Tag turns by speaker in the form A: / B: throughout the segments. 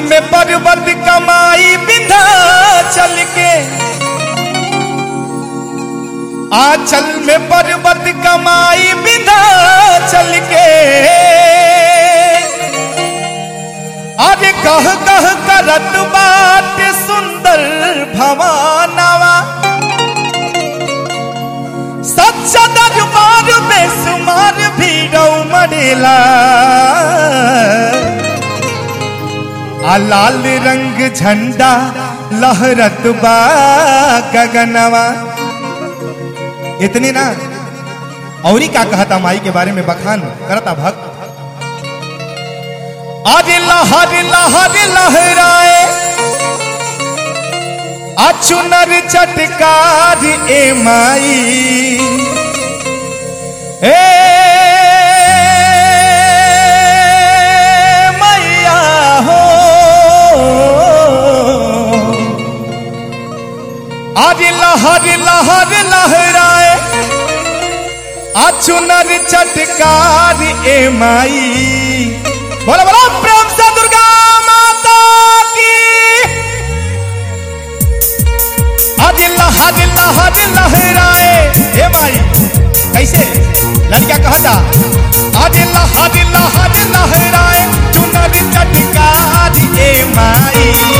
A: में पर्वत कमाई बिंधा चल के। आंचल में पर्वत कमाई बिंधा चल के। अरे कह कह करत बात सुंदर भवानवा। सच्चा दरबार में सुमार भी मरेला लाल रंग झंडा, लहरत बा गगनवा। इतनी ना, औरी का कहता माई के बारे में बखान करता भक्त। आज लहर लहर लहराए। अचुनर चटकार ए माई। ए आज लहर लहर लहराए अचुनर चटकार ए माई। बोला बोला, प्रेम से दुर्गा माता की। आज लहर लहर लहराए ए माई, कैसे? लड़का कहता लहर लहर लहराए चुनर चटकार ए माई।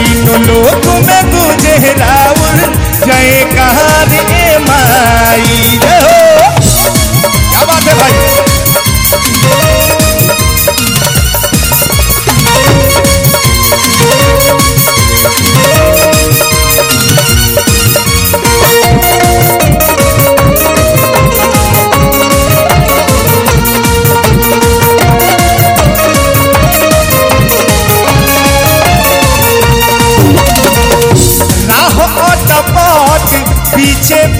A: तीनों लोक में गुजे shape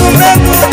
A: momento